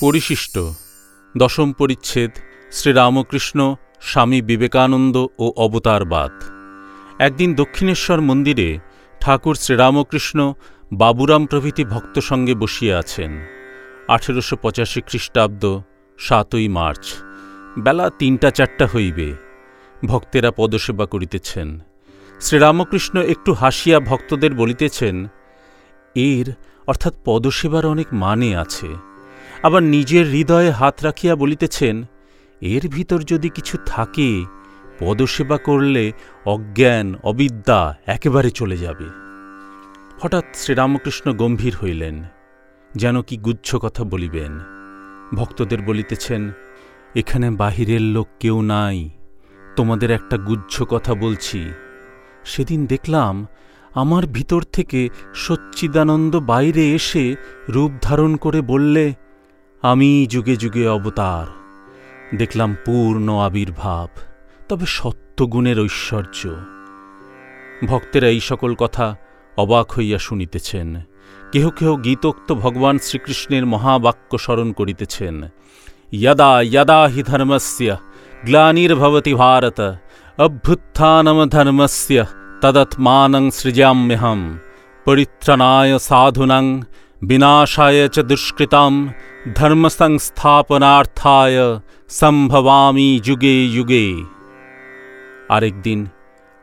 পরিশিষ্ট। দশম পরিচ্ছেদ, শ্রীরামকৃষ্ণ, স্বামী বিবেকানন্দ ও অবতারবাদ। একদিন দক্ষিণেশ্বর মন্দিরে ঠাকুর শ্রীরামকৃষ্ণ বাবুরাম প্রভৃতি ভক্ত সঙ্গে বসিয়া আছেন। আঠেরোশো পঁচাশি খ্রিস্টাব্দ, সাতই মার্চ। বেলা তিনটা চারটা হইবে। ভক্তেরা পদসেবা করিতেছেন। শ্রীরামকৃষ্ণ একটু হাসিয়া ভক্তদের বলিতেছেন, এর অর্থাৎ পদসেবার অনেক মানে আছে। আবার নিজের হৃদয়ে হাত রাখিয়া বলিতেছেন, এর ভিতর যদি কিছু থাকে, পদসেবা করলে অজ্ঞান, অবিদ্যা একেবারে চলে যাবে হঠাৎ শ্রীরামকৃষ্ণ গম্ভীর হইলেন, যেন কি গুচ্ছ কথা বলিবেন। ভক্তদের বলিতেছেন, এখানে বাহিরের লোক কেউ নাই, তোমাদের একটা গুচ্ছ কথা বলছি। সেদিন দেখলাম, আমার ভিতর থেকে সচ্চিদানন্দ বাইরে এসে রূপ ধারণ করে বললে আমি যুগে যুগে অবতার, দেখলাম পূর্ণ আবির্ভাব, তবে সত্যগুণের ঐশ্বর্য। ভক্তেরা এই সকল কথা অবাক হইয়া শুনিতেছেন। কেহ কেহ গীতোক্ত ভগবান শ্রীকৃষ্ণের মহাবাক্য স্মরণ করিতেছেন। যদা যদা হি ধর্মস্য গ্লানির্ভবতি ভারত, অভ্যুত্থানম ধর্মস্য তদত্মানং সৃজাম্যহম, পরিত্রাণায় সাধুনং বিনাশায় চ দুষ্কৃতাম ধর্মসংস্থাপনার্থায় সম্ভবামি যুগে যুগে। আরেকদিন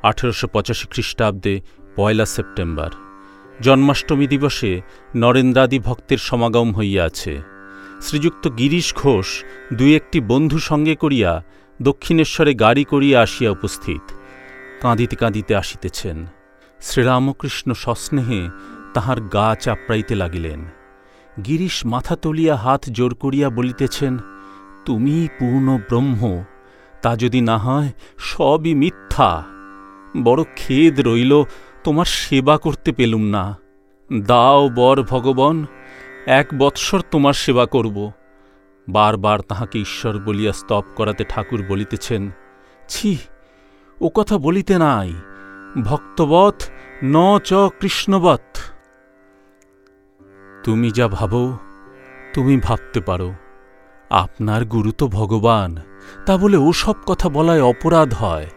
আঠেরোশো পঁচাশি খ্রিস্টাব্দে পয়লা সেপ্টেম্বর, জন্মাষ্টমী দিবসে নরেন্দ্রাদি ভক্তের সমাগম হইয়াছে। শ্রীযুক্ত গিরিশ ঘোষ দুই একটি বন্ধু সঙ্গে করিয়া দক্ষিণেশ্বরে গাড়ি করিয়া আসিয়া উপস্থিত। কাঁদিতে কাঁদিতে আসিতেছেন। শ্রীরামকৃষ্ণ সস্নেহে তাহার গা চাপড়াইতে লাগিলেন। গিরিশ মাথা তুলিয়া হাত জোর করিয়া বলিতেছেন, তুমি পূর্ণ ব্রহ্ম, তা যদি না হয় সবই মিথ্যা। বড় খেদ রইল, তোমার সেবা করতে পেলুম না। দাও বর ভগবান, এক বৎসর তোমার সেবা করব। বারবার তাহাকে ঈশ্বর বলিয়া স্তব করাতে ঠাকুর বলিতেছেন, ছি, ও কথা বলিতে নাই। ভক্তবৎ ন চ কৃষ্ণবৎ। তুমি যা ভাবো, তুমি ভাবতে পারো। আপনার গুরু তো ভগবান, তা বলে ওসব কথা বলায় অপরাধ হয়।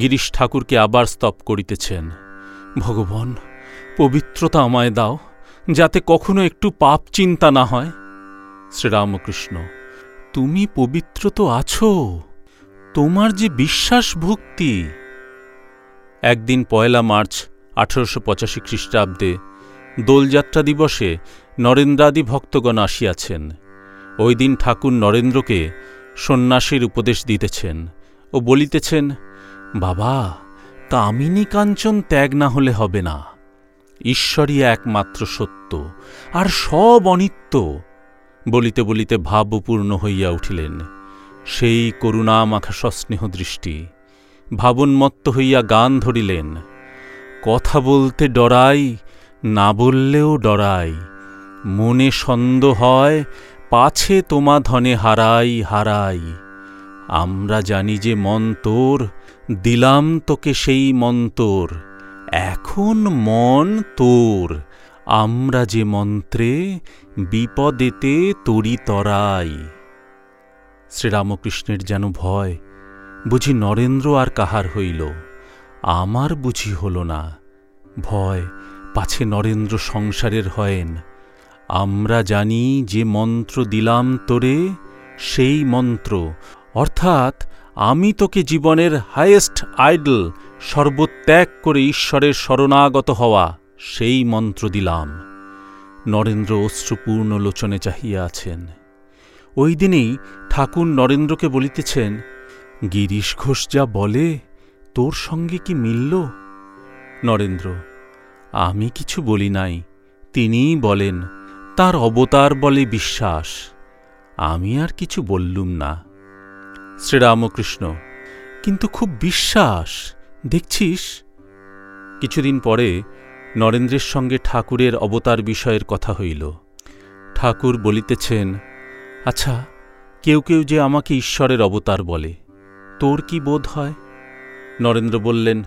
গিরিশ ঠাকুরকে আবার স্তব করিতেছেন। ভগবান, পবিত্রতা আমায় দাও, যাতে কখনো একটু পাপ চিন্তা না হয়। শ্রীরামকৃষ্ণ, তুমি পবিত্র তো আছো, তোমার যে বিশ্বাস ভক্তি। একদিন পয়লা মার্চ আঠারোশো পঁচাশি খ্রিস্টাব্দে দোলযাত্রা দিবসে নরেন্দ্রাদি ভক্তগণ আসিয়াছেন। ওই দিন ঠাকুর নরেন্দ্রকে সন্ন্যাসীর উপদেশ দিতেছেন ও বলিতেছেন, বাবা কামিনী কাঞ্চন ত্যাগ না হলে হবে না। ঈশ্বরই একমাত্র সত্য আর সব অনিত্য। বলিতে বলিতে ভাবপূর্ণ হইয়া উঠিলেন। সেই করুণা মাখা সস্নেহ দৃষ্টি ভাবন্মত্ত হইয়া গান ধরিলেন, কথা বলতে ডরাই না বললেও ডরাই। মনে সন্দ হয়, পাছে তোমা ধনে হারাই হারাই। আমরা জানি যে মন্তর দিলাম তোকে সেই মন্তর এখন মন তোর, আমরা যে মন্ত্রে বিপদেতে তরি তরাই। শ্রীরামকৃষ্ণের যেন ভয়, বুঝি নরেন্দ্র আর কাহার হইল? আমার বুঝি হল না। ভয় পাছে নরেন্দ্র সংসারের হয়েন। আমরা জানি যে মন্ত্র দিলাম তোরে, সেই মন্ত্র। অর্থাৎ আমি তোকে জীবনের হায়েস্ট আইডল, সর্বত্যাগ করে ঈশ্বরের শরণাগত হওয়া, সেই মন্ত্র দিলাম। নরেন্দ্র অশ্রুপূর্ণ লোচনে চাহিয়া আছেন। ওই দিনেই ঠাকুর নরেন্দ্রকে বলিতেছেন, গিরিশ ঘোষ যা বলে, তোর সঙ্গে কি মিলল? নরেন্দ্র আমি কিছু বলি নাই। তিনিই বলেন, তার অবতার বলে বিশ্বাস। আমি আর কিছু বললুম না। শ্রীরামকৃষ্ণ, কিন্তু খুব বিশ্বাস, দেখছিস? কিছুদিন পরে নরেন্দ্রের সঙ্গে ঠাকুরের অবতার বিষয়ের কথা হইল। ঠাকুর বলিতেছেন আচ্ছা কেউ কেউ যে আমাকে ঈশ্বরের অবতার বলে, তোর কি বোধ হয়? নরেন্দ্র বললেন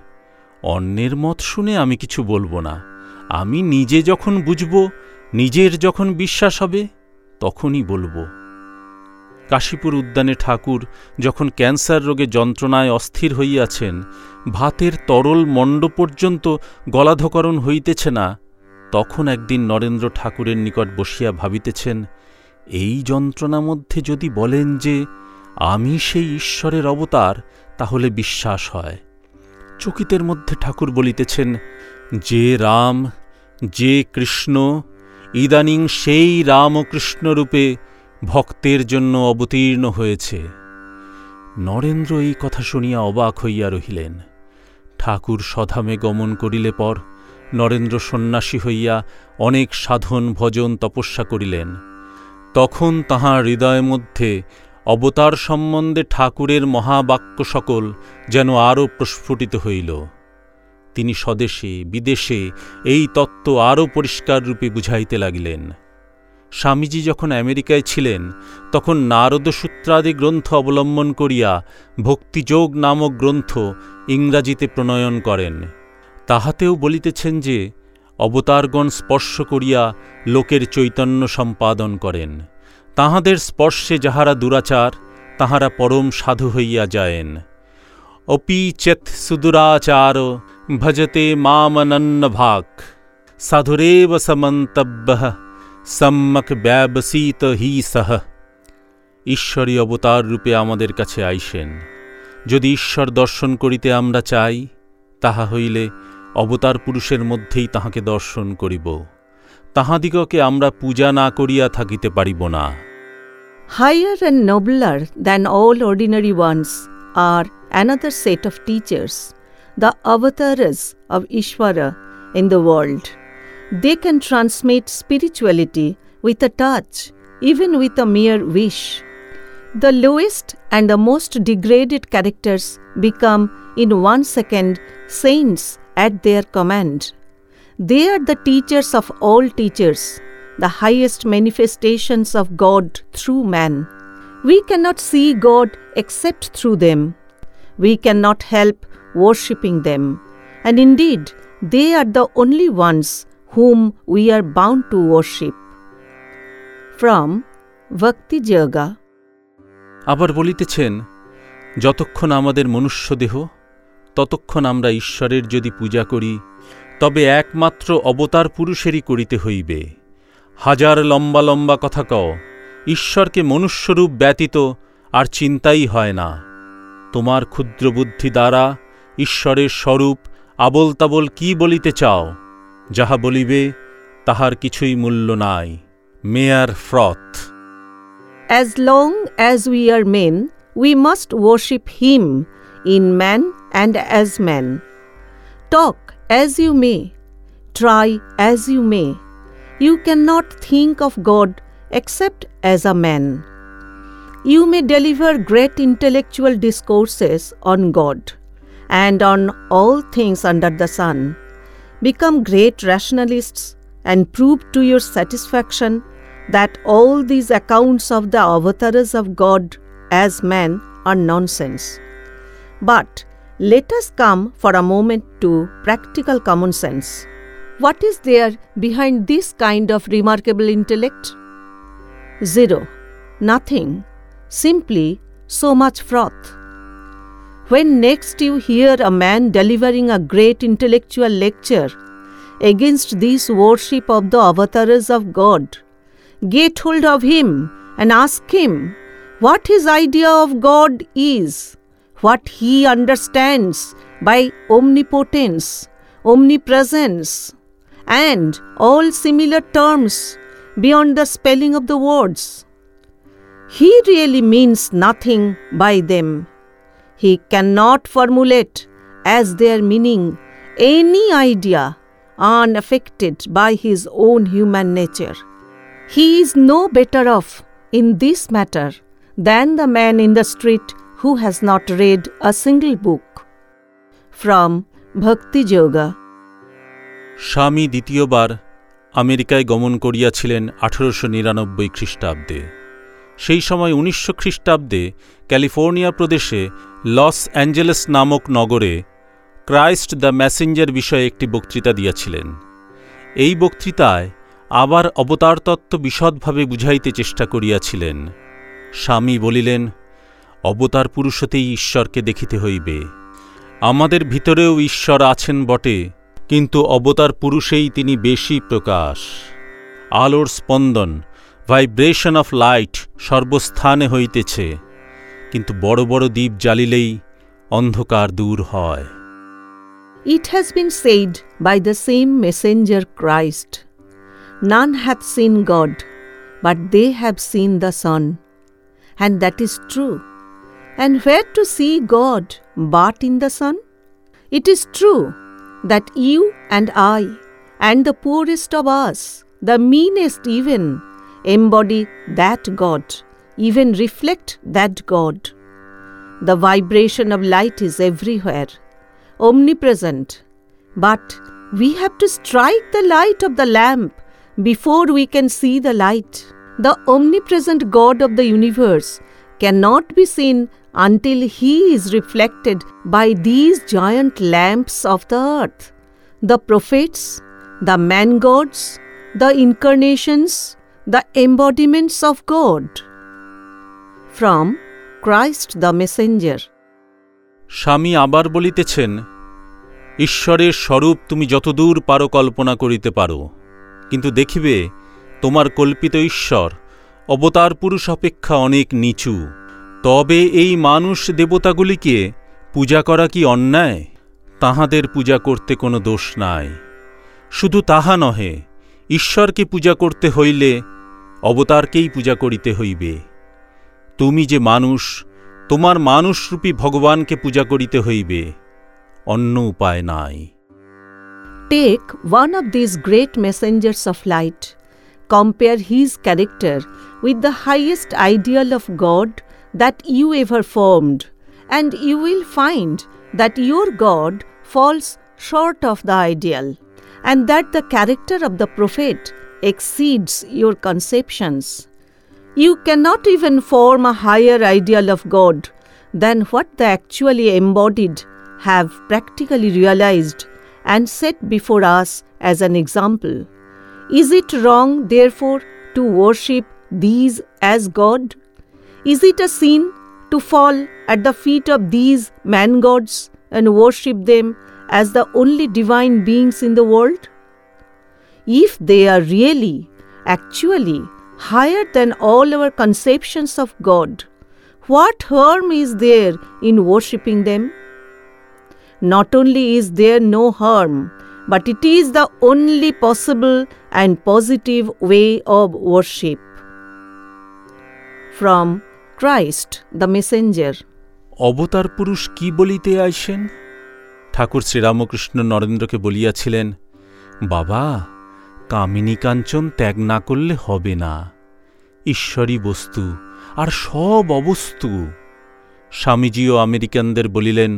অন্যের মত শুনে আমি কিছু বলব না। আমি নিজে যখন বুঝব, নিজের যখন বিশ্বাস হবে, তখনই বলব। কাশীপুর উদ্যানে ঠাকুর যখন ক্যান্সার রোগে যন্ত্রণায় অস্থির হইয়াছেন, ভাতের তরল মণ্ড পর্যন্ত গলাধকরণ হইতেছে না, তখন একদিন নরেন্দ্র ঠাকুরের নিকট বসিয়া ভাবিতেছেন, এই যন্ত্রণা মধ্যে যদি বলেন যে আমি সেই ঈশ্বরের অবতার, তাহলে বিশ্বাস হয়। চকিতের মধ্যে ঠাকুর বলিতেছেন, যে রাম, যে কৃষ্ণ, ইদানিং সেই রামকৃষ্ণ রূপে ভক্তের জন্য অবতীর্ণ হয়েছে। নরেন্দ্র এই কথা শুনিয়া অবাক হইয়া রহিলেন। ঠাকুর সধামে গমন করিলে পর নরেন্দ্র সন্ন্যাসী হইয়া অনেক সাধন ভজন তপস্যা করিলেন। তখন তাহার হৃদয় মধ্যে অবতার সম্বন্ধে ঠাকুরের মহাবাক্য সকল যেন আরও প্রস্ফুটিত হইল। তিনি স্বদেশে, বিদেশে এই তত্ত্ব আরও পরিষ্কার রূপে বুঝাইতে লাগিলেন। স্বামীজি যখন আমেরিকায় ছিলেন, তখন নারদসূত্রাদি গ্রন্থ অবলম্বন করিয়া ভক্তিযোগ নামক গ্রন্থ ইংরাজিতে প্রণয়ন করেন। তাহাতেও বলিতেছেন যে, অবতারগণ স্পর্শ করিয়া লোকের চৈতন্য সম্পাদন করেন। তাহাদের স্পর্শে যাহারা দুরাচার, তাহারা পরম সাধু হইয়া যায়েন। অপি চেত সুদুরাচার, ভজতে মামনন্ন ভাক। সাধুরেব সমন্তব্য সম্মক ব্যবসীত হি সহ। ঈশ্বরী অবতার রূপে আমাদের কাছে আইসেন। যদি ঈশ্বর দর্শন করিতে আমরা চাই, তাহা হইলে অবতার পুরুষের মধ্যেই তাহাকে দর্শন করিব। তাহাদিগকে আমরা পূজা না করিয়া থাকিতে পারিব না। Higher and nobler than all ordinary ones are another set of teachers, the avatars of Ishvara in the world. They can transmit spirituality with a touch, even with a mere wish. The lowest and the most degraded characters become, in one second, saints at their command. They are the teachers of all teachers, the highest manifestations of God through man. We cannot see God except through them. We cannot help worshipping them. And indeed, they are the only ones whom we are bound to worship. From Bhakti Jaga. আবার বলিতেছেন যতক্ষণ আমাদের মনুষ্য দেহ ততক্ষণ আমরা ঈশ্বরের যদি পূজা করি তবে একমাত্র অবতার পুরুষেরই করিতে হইবে হাজার লম্বা লম্বা কথা কও ঈশ্বরকে মনুষ্যরূপ ব্যতীত আর চিন্তাই হয় না। তোমার ক্ষুদ্র বুদ্ধি দ্বারা ঈশ্বরের স্বরূপ আবল তাবল কি বলিতে চাও? যাহা বলিবে তাহার কিছুই মূল্য নাই। Mere froth. As long as we are men, we must worship Him in man and as man. Talk as you may, try as you may, you cannot think of God except as a man. You may deliver great intellectual discourses on God and on all things under the sun, become great rationalists, and prove to your satisfaction that all these accounts of the avatars of God as man are nonsense. But let us come for a moment to practical common sense. What is there behind this kind of remarkable intellect? Zero. Nothing. Simply so much froth. When next you hear a man delivering a great intellectual lecture against this worship of the avatars of God, get hold of him and ask him what his idea of God is, what he understands by omnipotence, omnipresence, and all similar terms beyond the spelling of the words. He really means nothing by them. He cannot formulate as their meaning any idea unaffected by his own human nature. He is no better off in this matter than the man in the street who has not read a single book. From Bhakti Yoga. Swami দ্বিতীয়বার আমেরিকায় গমন করিয়াছিলেন আঠেরোশো নিরানব্বই খ্রিস্টাব্দে। সেই সময় উনিশশো খ্রিস্টাব্দে ক্যালিফোর্নিয়া প্রদেশে লস অ্যাঞ্জেলেস নামক নগরে ক্রাইস্ট দ্য ম্যাসেঞ্জার বিষয়ে একটি বক্তৃতা দিয়াছিলেন। এই বক্তৃতায় আবার অবতার তত্ত্ব বিশদভাবে বুঝাইতে চেষ্টা করিয়াছিলেন। স্বামী বলিলেন, অবতার পুরুষতেই ঈশ্বরকে দেখিতে হইবে। আমাদের ভিতরেও ঈশ্বর আছেন বটে কিন্তু অবতার পুরুষেই তিনি বেশি প্রকাশ। আলোর স্পন্দন ভাইব্রেশন অফ লাইট সর্বস্থানে হইতেছে, কিন্তু বড় বড় দ্বীপ জ্বালিলেই অন্ধকার দূর হয়। It has been said by the same messenger Christ none have seen God but they have seen the Son and that is true and where to see God but in the Son it is true that you and I, and the poorest of us, the meanest even, embody that God, even reflect that God. The vibration of light is everywhere, omnipresent. But we have to strike the light of the lamp before we can see the light. The omnipresent God of the universe cannot be seen until he is reflected by these giant lamps of the earth. The prophets, the man gods, the incarnations, the embodiments of God. From Christ the Messenger. Swami আবার বলিতেছেন ঈশ্বরের স্বরূপ তুমি যতদূর পারো কল্পনা করিতে পারো কিন্তু দেখিবে তোমার কল্পিত ঈশ্বর অবতার পুরুষ অপেক্ষা অনেক নিচু তবে এই মানুষ দেবতাগুলিকে পূজা করা কি অন্যায়? তাহাদের পূজা করতে কোনো দোষ নাই। শুধু তাহা নহে ঈশ্বরকে পূজা করতে হইলে অবতারকেই পূজা করিতে হইবে। তুমি যে মানুষ তোমার মানুষরূপী ভগবানকে পূজা করিতে হইবে অন্য উপায় নাই। Take one of these great messengers of light, compare his character with the highest ideal of God that you ever formed, and you will find that your God falls short of the ideal, and that the character of the prophet exceeds your conceptions. You cannot even form a higher ideal of God than what the actually embodied have practically realized and set before us as an example. Is it wrong, therefore, to worship these as God? Is it a sin to fall at the feet of these man gods and worship them as the only divine beings in the world? If they are really, actually, higher than all our conceptions of God, what harm is there in worshipping them? Not only is there no harm, but it is the only possible and positive way of worship. From Christ the Messenger. অবতার পুরুষ কি বলিতে আইসেন ঠাকুর শ্রীরামকৃষ্ণ নরেন্দ্রকে বলিয়াছিলেন বাবা কামিনী কাঞ্চন ত্যাগ না করলে হবে না ঈশ্বরী বস্তু আর সব অবস্তু স্বামীজিও আমেরিকানদের বলিলেন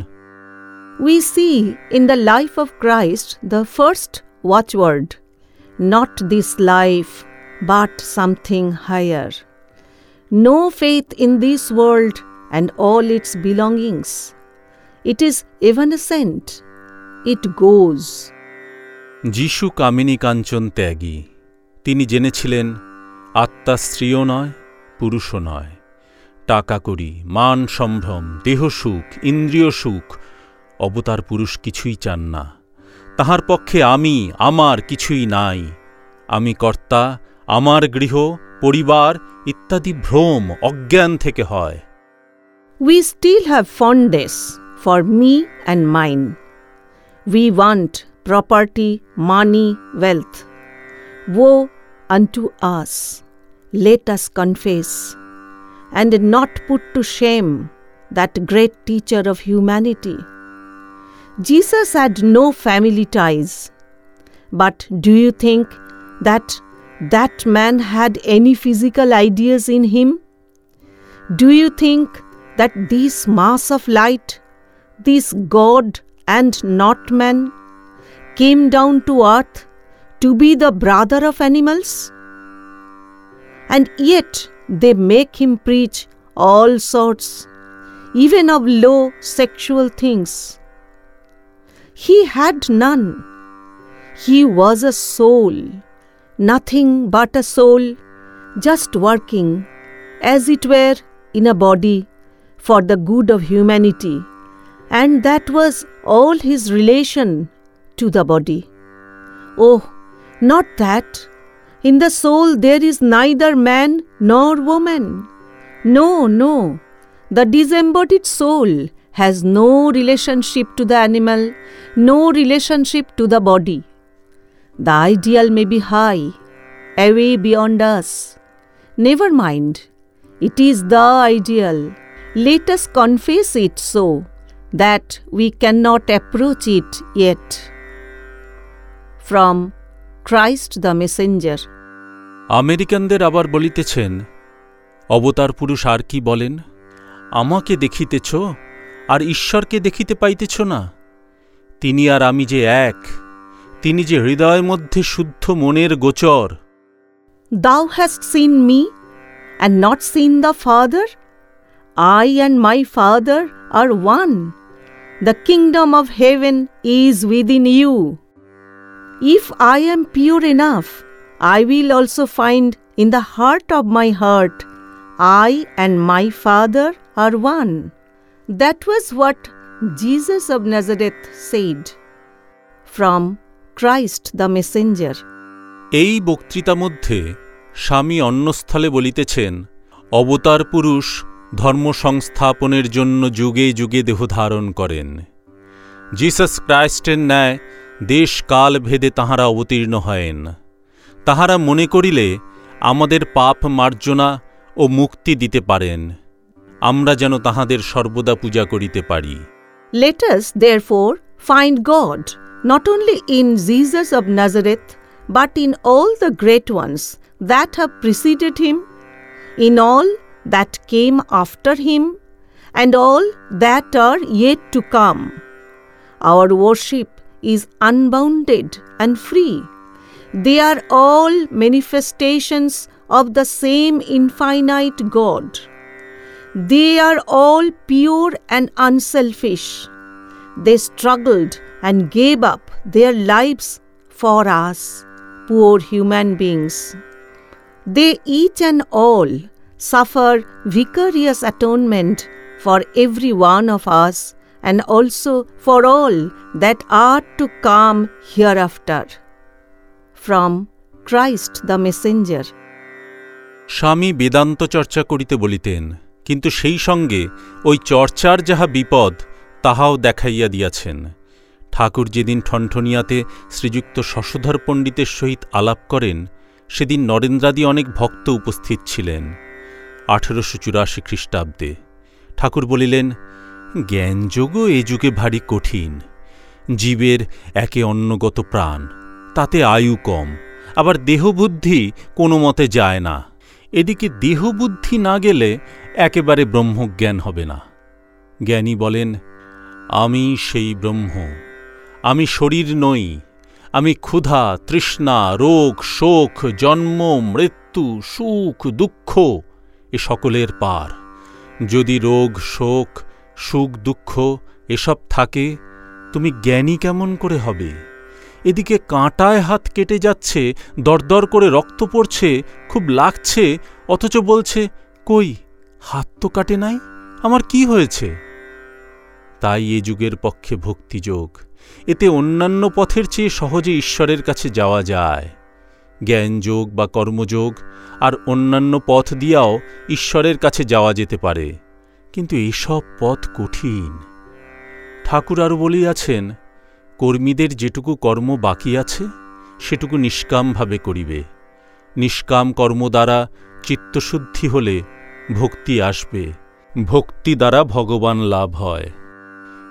We see in the life of Christ the first watchword not this life but something higher. No faith in this world and all its belongings. It is evanescent, it goes. Jishu কামিনী কাঞ্চন ত্যাগী। তিনি জেনেছিলেন আত্মা স্ত্রীও নয় পুরুষও নয়। টাকা করি মান সম্ভ্রম দেহসুখ ইন্দ্রিয় সুখ অবতার পুরুষ কিছুই চান না। তাহার পক্ষে আমি আমার কিছুই নাই। আমি কর্তা আমার গৃহ পরিবার ইত্যাদি ভ্রম অজ্ঞান থেকে হয় We still have fondness for me and mine. We want property, money, wealth. Woe unto us! Let us confess, and not put to shame that great teacher of humanity. Jesus had no family ties. But do you think that that man had any physical ideas in him? Do you think that this mass of light, this God and not man, came down to earth to be the brother of animals? And yet they make him preach all sorts, even of low sexual things. He had none. He was a soul, nothing but a soul just working, as it were, in a body for the good of humanity, and that was all his relation to the body. Oh, not that. In the soul there is neither man nor woman. No, no. The disembodied soul has no relationship to the animal, no relationship to the body. The ideal may be high, away beyond us. Never mind. It is the ideal. Let us confess it so that we cannot approach it yet. From Christ the Messenger. আমেরিকানদের আবার বলিতেছেন অবতার পুরুষ আর কি বলেন আমাকে দেখিতেছ আর ঈশ্বরকে দেখিতে পাইতেছ না তিনি আর আমি যে এক তিনি যে হৃদয়ের মধ্যে শুদ্ধ মনের গোচর Thou hast seen me and not seen the Father? I and my Father are one. The kingdom of heaven is within you. If I am pure enough, I will also find in the heart of my heart, I and my Father are one. That was what Jesus of Nazareth said. From Christ the messenger. এই বক্তৃতা মধ্যে স্বামী অন্যস্থলে বলিতেছেন অবতার পুরুষ ধর্ম সংস্থাপনের জন্য যুগে যুগে দেহ ধারণ করেন। জিসাস ক্রাইস্টের ন্যায় দেশ কাল ভেদে তাহারা অবতীর্ণ হয়েন। তাহারা মনে করিলে আমাদের পাপ মার্জনা ও মুক্তি দিতে পারেন। আমরা যেন তাহাদের সর্বদা পূজা করিতে পারি। Let us therefore, find God not only in Jesus of Nazareth, but in all the great ones that have preceded him, in all that came after him, and all that are yet to come. Our worship is unbounded and free. They are all manifestations of the same infinite God. They are all pure and unselfish. They struggled and gave up their lives for us, poor human beings. They each and all suffer vicarious atonement for every one of us and also for all that are to come hereafter. From Christ the Messenger. স্বামী বেদান্ত চর্চা করিতে বলিতেন কিন্তু সেই সঙ্গে ওই চর্চার যাহা বিপদ তাহাও দেখাইয়া দিয়াছেন। ঠাকুর যেদিন ঠনঠনিয়াতে শ্রীযুক্ত শশধর পণ্ডিতের সহিত আলাপ করেন, সেদিন নরেন্দ্রাদি অনেক ভক্ত উপস্থিত ছিলেন। আঠেরোশো চুরাশি খ্রিস্টাব্দে ঠাকুর বলিলেন জ্ঞানযোগও এ যুগে ভারী কঠিন। জীবের একে অন্যগত প্রাণ, তাতে আয়ু কম, আবার দেহবুদ্ধি কোনো মতে যায় না। এদিকে দেহবুদ্ধি না গেলে একেবারে ব্রহ্মজ্ঞান হবে না। জ্ঞানী বলেন আমি সেই ব্রহ্ম। আমি শরীর নই, আমি ক্ষুধা, তৃষ্ণা, রোগ, শোক, জন্ম, মৃত্যু, সুখ, দুঃখ, এ সকলের পার। যদি রোগ, শোক, সুখ, দুঃখ এসব থাকে, তুমি জ্ঞানী কেমন করে হবে? এদিকে কাঁটায় হাত কেটে যাচ্ছে, দরদর করে রক্ত পড়ছে, খুব লাগছে, অথচ বলছে, কই, হাত তো কাটে নাই, আমার কি হয়েছে? তাই এ যুগের পক্ষে ভক্তিযোগ এতে অন্যান্য পথের চেয়ে সহজে ঈশ্বরের কাছে যাওয়া যায়। জ্ঞানযোগ বা কর্মযোগ আর অন্যান্য পথ দিয়াও ঈশ্বরের কাছে যাওয়া যেতে পারে। কিন্তু এসব পথ কঠিন। ঠাকুর আরও বলিয়াছেন, কর্মীদের যেটুকু কর্ম বাকি আছে, সেটুকু নিষ্কামভাবে করিবে। নিষ্কাম কর্ম দ্বারা চিত্তশুদ্ধি হলে ভক্তি আসবে। ভক্তি দ্বারা ভগবান লাভ হয়।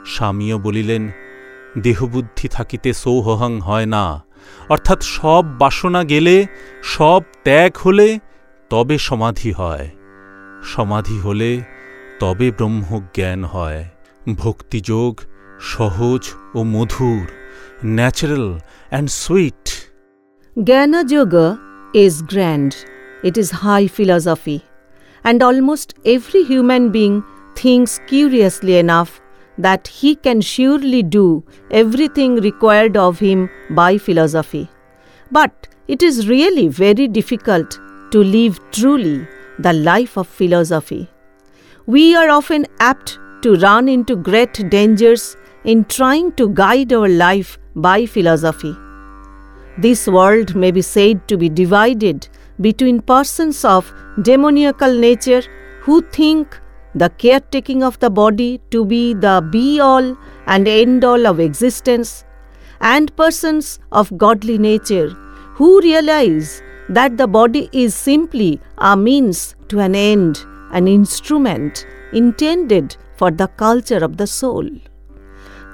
স্বামীও বলিলেন, দেহবুদ্ধি থাকিতে সৌহং হয় না অর্থাৎ সব বাসনা গেলে, সব ত্যাগ হলে তবে সমাধি হয় সমাধি হলে তবে ব্রহ্মজ্ঞান হয় ভক্তিযোগ সহজ ও মধুর natural and sweet Yoga is grand. It is high philosophy. And almost every human being thinks curiously enough that he can surely do everything required of him by philosophy. But it is really very difficult to live truly the life of philosophy. We are often apt to run into great dangers in trying to guide our life by philosophy. This world may be said to be divided between persons of demoniacal nature who think the caretaking of the body to be the be all and end all of existence, and persons of godly nature who realize that the body is simply a means to an end, an instrument intended for the culture of the soul.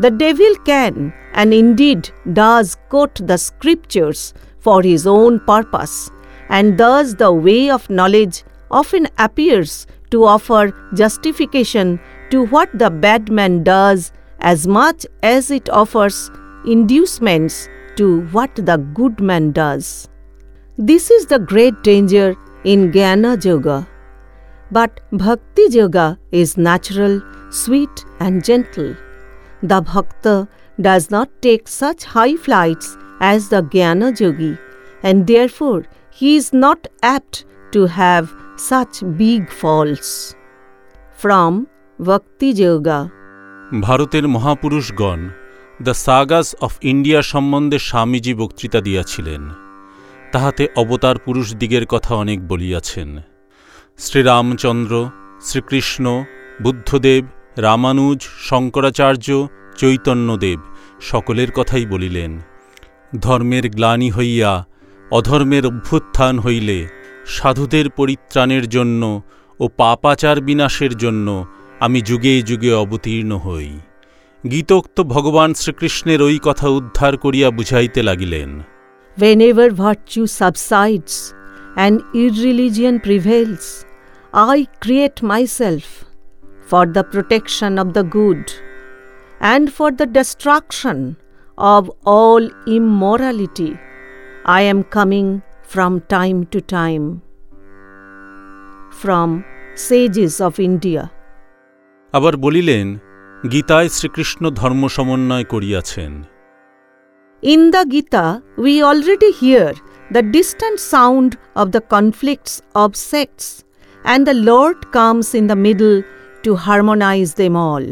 The devil can and indeed does quote the scriptures for his own purpose, and thus the way of knowledge often appears to offer justification to what the bad man does as much as it offers inducements to what the good man does. This is the great danger in Jnana Yoga. But Bhakti Yoga is natural, sweet, and gentle. The Bhakta does not take such high flights as the Jnana Yogi, and therefore he is not apt to have big falls. From Bhakti Yoga. ভারতের মহাপুরুষগণ the sagas of India সম্বন্ধে স্বামীজি বক্তৃতা দিয়াছিলেন। তাহাতে অবতার পুরুষদিগের কথা অনেক বলিয়াছেন। শ্রীরামচন্দ্র, শ্রীকৃষ্ণ, বুদ্ধদেব, রামানুজ, শঙ্করাচার্য, চৈতন্যদেব সকলের কথাই বলিলেন। ধর্মের গ্লানি হইয়া, অধর্মের অভ্যুত্থান হইলে সাধুদের পরিত্রাণের জন্য ও পাপাচার বিনাশের জন্য আমি যুগে যুগে অবতীর্ণ হই। গীতোক্ত ভগবান শ্রীকৃষ্ণের ওই কথা উদ্ধার করিয়া বুঝাইতে লাগিলেন। Whenever virtue subsides and irreligion prevails I create myself for the protection of the good and for the destruction of all immorality I am coming from time to time. From Sages of India. আবার বলিলেন গীতায় শ্রীকৃষ্ণ ধর্ম সমন্বয় করিয়াছেন In the Gita, we already hear the distant sound of the conflicts of sects, and the Lord comes in the middle to harmonize them all.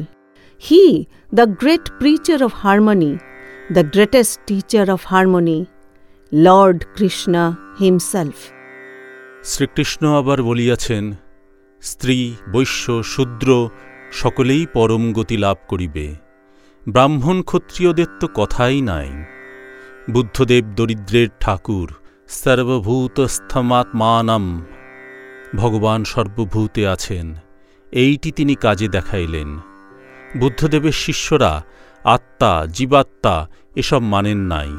He, the great preacher of harmony, the greatest teacher of harmony, Lord Krishna Himself. Shrikrishna আবার বলিয়াছেন, স্ত্রী, বৈশ্য, শূদ্র, সকলেই পরম গতি লাভ করিবে। ব্রাহ্মণ ক্ষত্রিয়দের তো কথাই নাই। বুদ্ধদেব দরিদ্রের ঠাকুর, সর্বভূতস্থমাত্মানাম। ভগবান সর্বভূতে আছেন, এইটি তিনি কাজে দেখাইলেন। বুদ্ধদেবের শিষ্যরা আত্মা, জীবাত্মা, এসব মানেন নাই।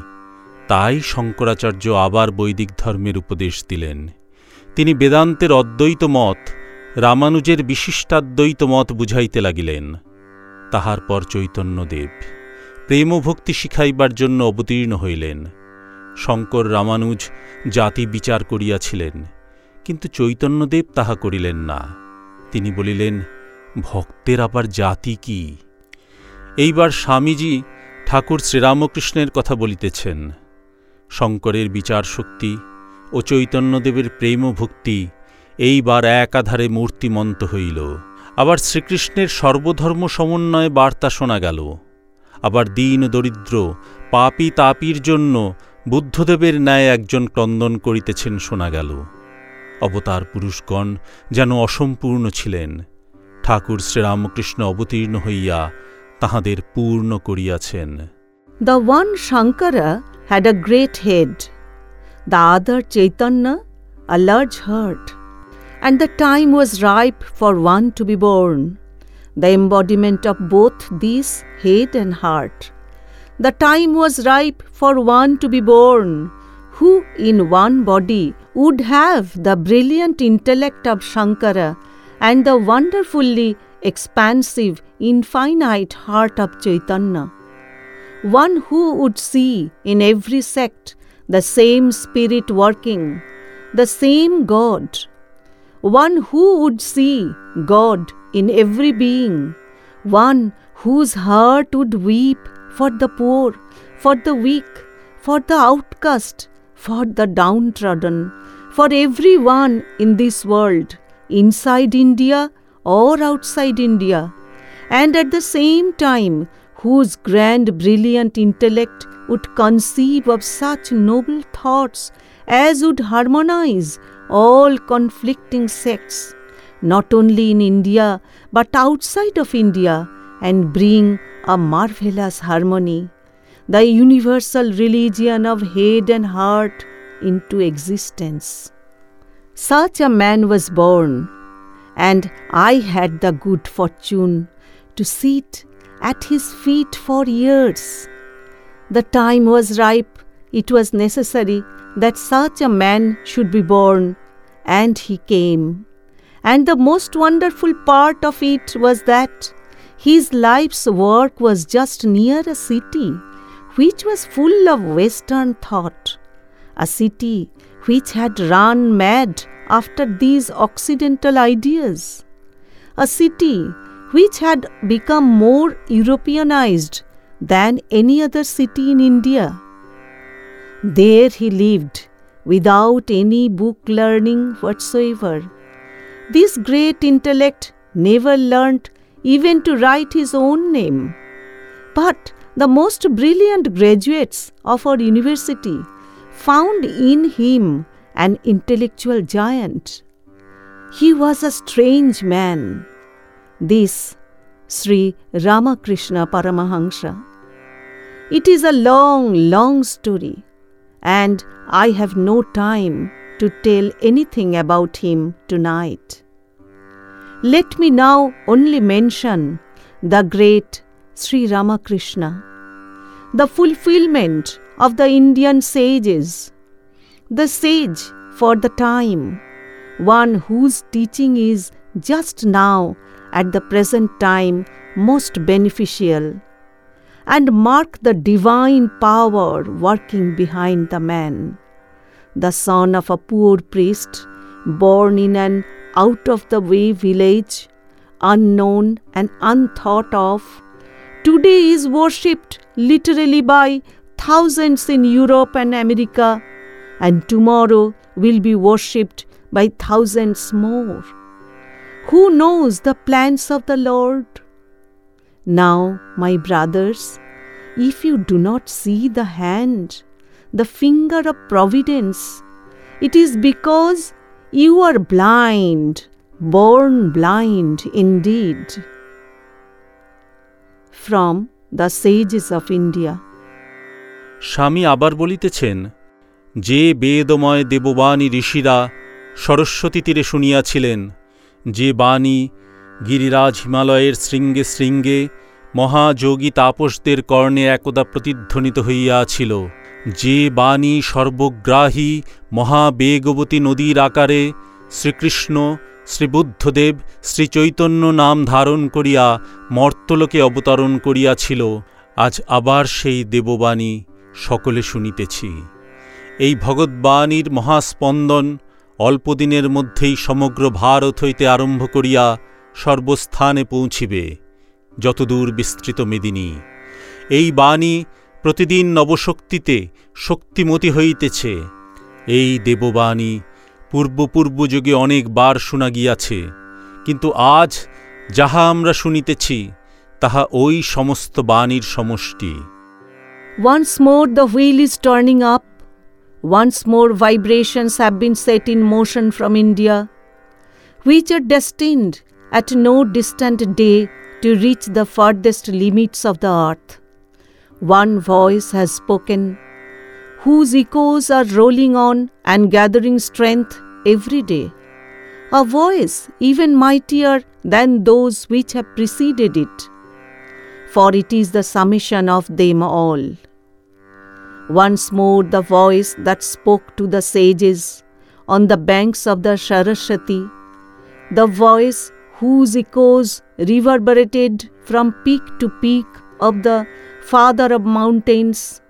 তাই শঙ্করাচার্য আবার বৈদিক ধর্মের উপদেশ দিলেন। তিনি বেদান্তের অদ্বৈত মত, রামানুজের বিশিষ্টাদ্বৈত মত বুঝাইতে লাগিলেন। তাহার পর চৈতন্যদেব প্রেমভক্তি শিখাইবার জন্য অবতীর্ণ হইলেন। শঙ্কর রামানুজ জাতি বিচার করিয়াছিলেন, কিন্তু চৈতন্যদেব তাহা করিলেন না। তিনি বলিলেন, ভক্তের আবার জাতি কি? এইবার স্বামীজি ঠাকুর শ্রীরামকৃষ্ণের কথা বলিতেছেন। শঙ্করের বিচার শক্তি ও চৈতন্যদেবের প্রেম ভক্তি এইবার একাধারে মূর্তিমন্ত হইল। আবার শ্রীকৃষ্ণের সর্বধর্ম সমন্বয়ে বার্তা শোনা গেল। আবার দীন দরিদ্র, পাপী তাপির জন্য বুদ্ধদেবের ন্যায় একজন ক্রন্দন করিতেছেন শোনা গেল। অবতার পুরুষগণ যেন অসম্পূর্ণ ছিলেন। ঠাকুর শ্রীরামকৃষ্ণ অবতীর্ণ হইয়া তাহাদের পূর্ণ করিয়াছেন। The one Shankara had a great head, the other Chaitanya a large heart, and the time was ripe for one to be born, the embodiment of both these head and heart. The time was ripe for one to be born, who in one body would have the brilliant intellect of Shankara and the wonderfully expansive, infinite heart of Chaitanya one who would see in every sect the same spirit working, the same God, one who would see God in every being, one whose heart would weep for the poor, for the weak, for the outcast, for the downtrodden, for everyone in this world, inside India or outside India, and at the same time, whose grand, brilliant intellect would conceive of such noble thoughts as would harmonize all conflicting sects, not only in India but outside of India, and bring a marvelous harmony, the universal religion of head and heart into existence. Such a man was born, and I had the good fortune to sit at his feet for years. The time was ripe, it was necessary that such a man should be born, and he came. And the most wonderful part of it was that his life's work was just near a city which was full of Western thought, a city which had run mad after these Occidental ideas, a city which had become more Europeanized than any other city in India. There he lived without any book learning whatsoever. This great intellect never learnt even to write his own name. But the most brilliant graduates of our university found in him an intellectual giant. He was a strange man. This Sri Ramakrishna Paramahansa. It is a long, long story, and I have no time to tell anything about him tonight. Let me now only mention the great Sri Ramakrishna, the fulfillment of the Indian sages, the sage for the time, one whose teaching is just now at the present time most beneficial, and mark the divine power working behind the man. The son of a poor priest, born in an out of the way village, unknown and unthought of, today is worshipped literally by thousands in Europe and America, and tomorrow will be worshipped by thousands more. Who knows the plans of the Lord? Now, my brothers, if you do not see the hand, the finger of providence, it is because you are blind, born blind indeed. From the Sages of India. স্বামী আবার বলিতেছেন যে বেদময় দেববাণী ঋষিরা সরস্বতী তীরে শুনিয়াছিলেন যে বাণী গিরিরাজ হিমালয়ের শৃঙ্গে শৃঙ্গে মহাযোগী তাপসদের কর্ণে একদা প্রতিধ্বনিত হইয়াছিল, যে বাণী সর্বগ্রাহী মহাবেগবতী নদীর আকারে শ্রীকৃষ্ণ, শ্রীবুদ্ধদেব, শ্রীচৈতন্য নাম ধারণ করিয়া মর্তলোকে অবতরণ করিয়াছিল, আজ আবার সেই দেববাণী সকলে শুনিতেছি। এই ভগৎবাণীর মহাস্পন্দন অল্পদিনের মধ্যেই সমগ্র ভারত হইতে আরম্ভ করিয়া সর্বস্থানে পৌঁছিবে, যতদূর বিস্তৃত মেদিনী এই বাণী প্রতিদিন নবশক্তিতে শক্তিমতী হইতেছে এই দেববাণী পূর্বপূর্ব যুগে অনেকবার শোনা গিয়াছে, কিন্তু আজ যাহা আমরা শুনিতেছি, তাহা ওই সমস্ত বাণীর সমষ্টি Once more the wheel is turning up. Once more vibrations have been set in motion from India, which are destined at no distant day to reach the farthest limits of the earth. One voice has spoken, whose echoes are rolling on and gathering strength every day. A voice even mightier than those which have preceded it, for it is the summation of them all. Once more, the voice that spoke to the sages on the banks of the Saraswati, the voice whose echoes reverberated from peak to peak of the Father of Mountains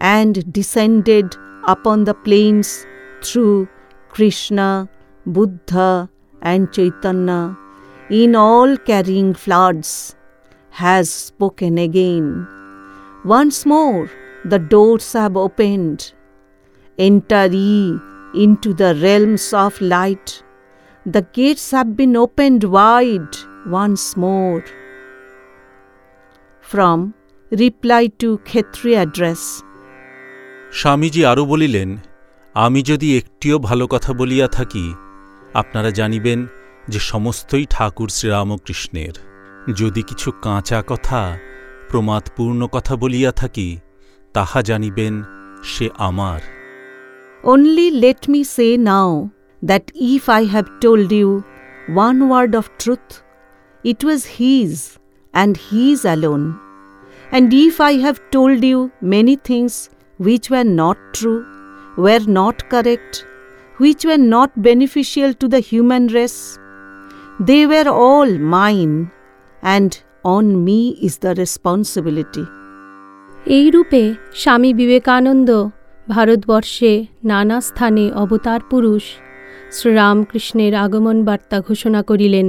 and descended upon the plains through Krishna, Buddha, and Chaitanya, in all carrying floods, has spoken again. Once more, the doors have opened, Enter ye into the realms of light. The gates have been opened wide once more. From Reply to Khetri Address Swamiji আরও বলিলেন আমি যদি একটিও ভালো কথা বলিয়া থাকি আপনারা জানিবেন যে সমস্তই ঠাকুর শ্রীরামকৃষ্ণের যদি কিছু কাঁচা কথা প্রমাদপূর্ণ কথা বলিয়া থাকি তাহা জানিবেন সে আমার Only let me say now that if I have told you one word of truth, it was His and His alone. And if I have told you many things which were not true, were not correct, which were not beneficial to the human race, they were all mine, and on me is the responsibility. এই রূপে স্বামী বিবেকানন্দ ভারতবর্ষে নানা স্থানে অবতার পুরুষ শ্রীরামকৃষ্ণের আগমন বার্তা ঘোষণা করিলেন,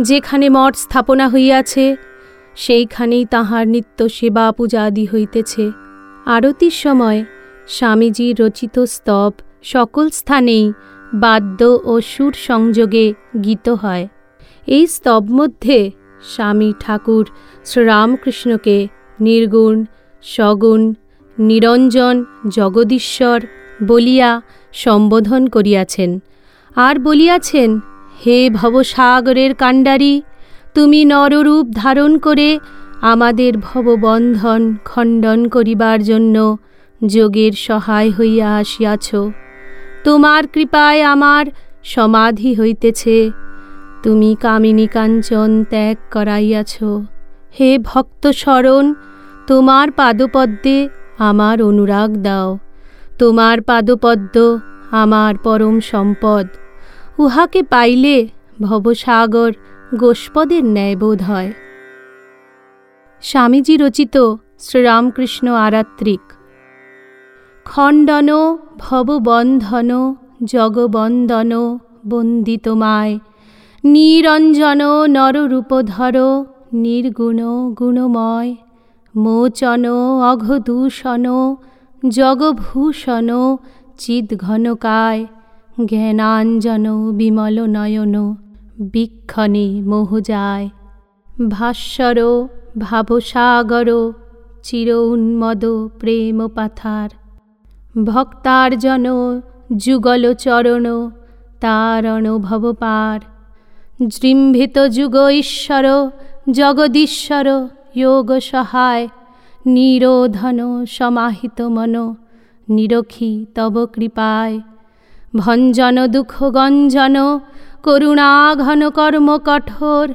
যেখানে মঠ স্থাপনা হইয়াছে, সেইখানেই তাহার নিত্য সেবা পূজা আদি হইতেছে। আরতির সময় স্বামীজির রচিত স্তব সকল স্থানেই বাদ্য ও সুর সংযোগে গীত হয়। এই স্তব মধ্যে স্বামী ঠাকুর শ্রীরামকৃষ্ণকে নির্গুণ সগুণ, নিরঞ্জন, জগদীশ্বর বলিয়া সম্বোধন করিয়াছেন। আর বলিয়াছেন, হে ভবসাগরের কাণ্ডারি, তুমি নররূপ ধারণ করে আমাদের ভববন্ধন খণ্ডন করিবার জন্য যোগের সহায় হইয়া আসিয়াছ। তোমার কৃপায় আমার সমাধি হইতেছে। তুমি কামিনী কাঞ্চন ত্যাগ করাইয়াছ। হে ভক্ত শরণ তোমার পাদপদ্মে আমার অনুরাগ দাও। তোমার পাদপদ্ম আমার পরম সম্পদ। উহাকে পাইলে ভবসাগর গোষ্পদের ন্যায় বোধ হয়। স্বামীজি রচিত শ্রীরামকৃষ্ণ আরাত্রিক। খণ্ডন ভববন্ধন জগবন্দন বন্দিতমায়। নিরঞ্জন নররূপধর নির্গুণ গুণময়। মোচন অঘদূষণ, জগভূষণ, চিদ্ঘনকায়, জ্ঞানাঞ্জন বিমল নয়ন, বিক্ষণে মোহ যায়। ভাস্বর, ভাবসাগর চির উন্মদ প্রেম পাথার। ভক্তার্জন, যুগল চরণ তারণ ভবপার জৃম্ভিত যুগ ঈশ্বর, জগদীশ্বর যোগ সহায় নিরোধন সমাহিত মন নিরখি তব কৃপায় ভঞ্জন দুঃখ গঞ্জন করুণা ঘন কর্ম কঠোর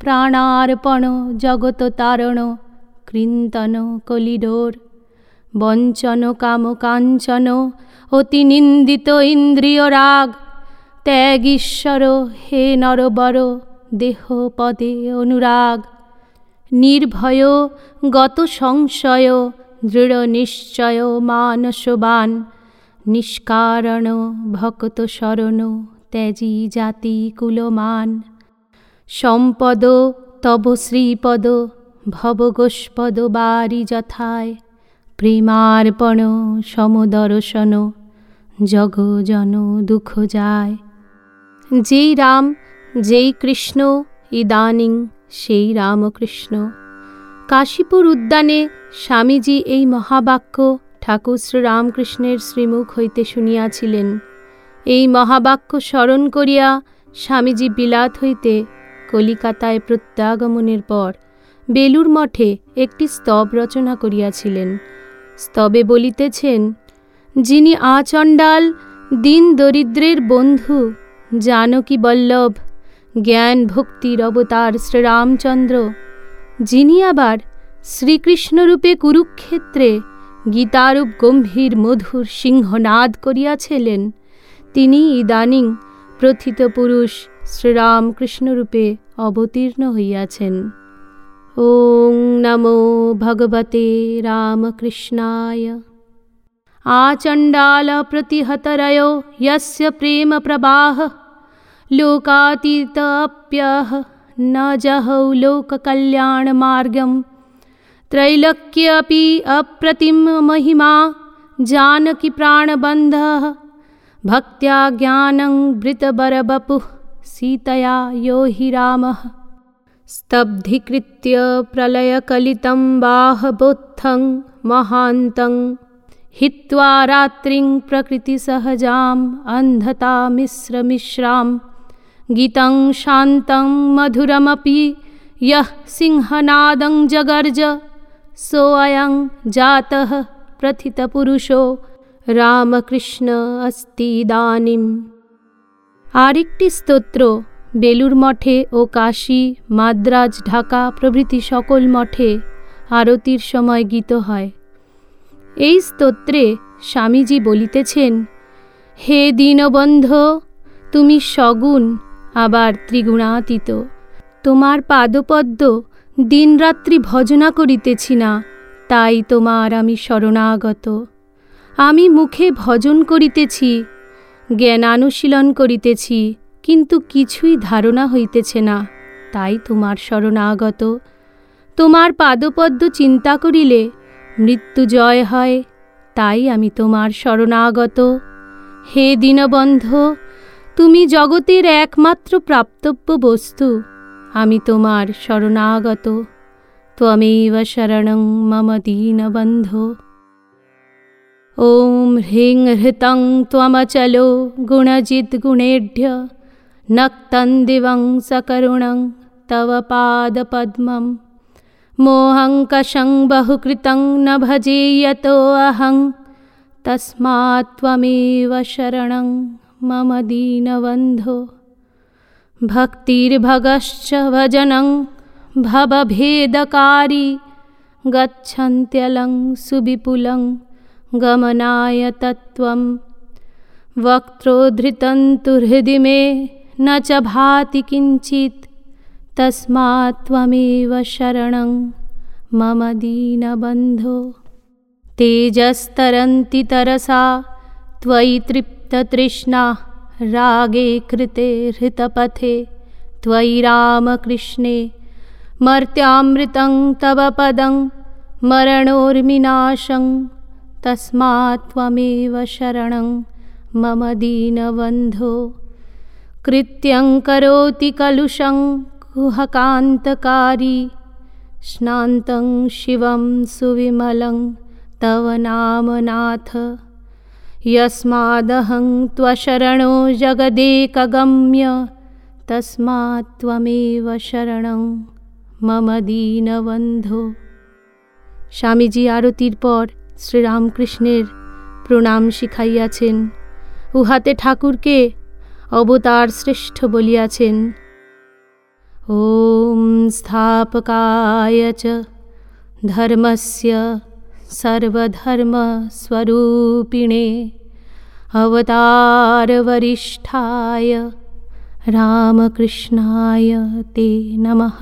প্রাণার্পণ জগত তারণ কৃন্তন কলিডোর বঞ্চন কাম কাঞ্চন অতি নিন্দিত ইন্দ্রিয় রাগ ত্যাগ ঈশ্বর হে নরবর দেহ পদে অনুরাগ নির্ভয়, গত সংশয়, দৃঢ় নিশ্চয় মানসবান, নিষ্কারণ, ভক্ত শরণ, ত্যাজি জাতি কুলমান। সম্পদ, তব শ্রীপদ, ভবগোষ্পদ বারি যথায়, প্রেমার্পণ, সমদর্শন, জগজন দুঃখ যায়। যেই রাম, যেই কৃষ্ণ, ইদানিং সেই রামকৃষ্ণ। কাশীপুর উদ্যানে স্বামীজি এই মহাবাক্য ঠাকুর শ্রীরামকৃষ্ণের শ্রীমুখ হইতে শুনিয়াছিলেন। এই মহাবাক্য স্মরণ করিয়া স্বামীজি বিলাত হইতে কলিকাতায় প্রত্যাগমনের পর বেলুর মঠে একটি স্তব রচনা করিয়াছিলেন। স্তবে বলিতেছেন, যিনি আচণ্ডাল, দিন দরিদ্রের বন্ধু জানকী বল্লভ জ্ঞান ভক্তির অবতার শ্রীরামচন্দ্র যিনি আবার শ্রীকৃষ্ণরূপে কুরুক্ষেত্রে গীতারূপ গম্ভীর মধুর সিংহনাদ করিয়াছিলেন তিনি ইদানিং প্রথিত পুরুষ শ্রীরামকৃষ্ণরূপে অবতীর্ণ হইয়াছেন ওং নমো ভগবতে রামকৃষ্ণায় আচণ্ডাল প্রতিহতরয় यस्य প্রেম लोकातीत न जहौ लोककल्याणमार्गं त्रैलक्यपि अप्रतिमहिमा जनकीप्राणबन्धः भक्त्या ज्ञानं वृतबरवपुः सीतया योहि रामः। स्तब्धिकृत्य प्रलयकलितं बाहबोत्थं महान्तं। हित्वा रात्रिं प्रकृतिसहजाम् अन्धतामिश्रमिश्राम्। गीतं शान्तं मधुरमपि यः सिंहनादं जगर्ज सोऽयं जातः प्रथितपुरुषो রামকৃষ্ণ अस्ति इदानीम् আরেকটি স্তোত্র বেলুর মঠে ও কাশী মাদ্রাজ ঢাকা প্রভৃতি সকল মঠে আরতির সময় গীত হয় এই স্তোত্রে স্বামীজি বলিতেছেন হে দীনবন্ধ তুমি সগুণ আবার ত্রিগুণাতীত। তোমার পাদপদ্ম দিনরাত্রি ভজনা করিতেছি না, তাই তোমার আমি শরণাগত। আমি মুখে ভজন করিতেছি, জ্ঞানানুশীলন করিতেছি, কিন্তু কিছুই ধারণা হইতেছে না, তাই তোমার শরণাগত। তোমার পাদপদ্ম চিন্তা করিলে মৃত্যু জয় হয়, তাই আমি তোমার শরণাগত। হে দীনবন্ধ তুমি জগতের একমাত্র প্রাপ্তব্য বস্তু আমি তোমার শরণাগত ত্বমেব শরণং মম দীনবন্ধ ॐ ह्रीं हृतं त्वमचलो गुणजिद्गुणेढ्य नक्तं दिवं सकरुणं तव पादपद्मं मोहङ्कषं बहुकृतं न भजे यतोऽहं तस्मात् त्वमेव शरणं मम दीनबन्धो भक्तिर्भगश्च भजनं भवभेदकारी गच्छन्त्यलं सुविपुलं गमनाय तत्त्वं। वक्त्रोद्धृतं तु हृदि मे न च भाति किञ्चित् तस्मात् त्वमेव शरणं मम दीनबन्धो। तेजस्तरन्ति तरसा त्वयि तृप्ततृष्णा रागे कृते हृतपथे। त्वयि रामकृष्णे, मर्त्यामृतं तव पदं, मरणोर्मिनाशं, तस्मात् शरणं, मम दीनबन्धो। कृत्यं करोति कलुषं कुहकान्तकारी स्नान्तं शिवं सुविमलं, तव नामनाथ यस्मादहं त्वशरणो जगदेकगम्य तस्मात् त्वमेव শরণং মম দীনবন্ধো স্বামীজি আরতির পর শ্রীরামকৃষ্ণের প্রণাম শিখাইয়াছেন উহাতে ঠাকুরকে অবতার শ্রেষ্ঠ বলিয়াছেন ॐ स्थापकाय च धर्मस्य सर्वधर्मस्वरूपिणे अवतारवरिष्ठाय रामकृष्णाय ते नमः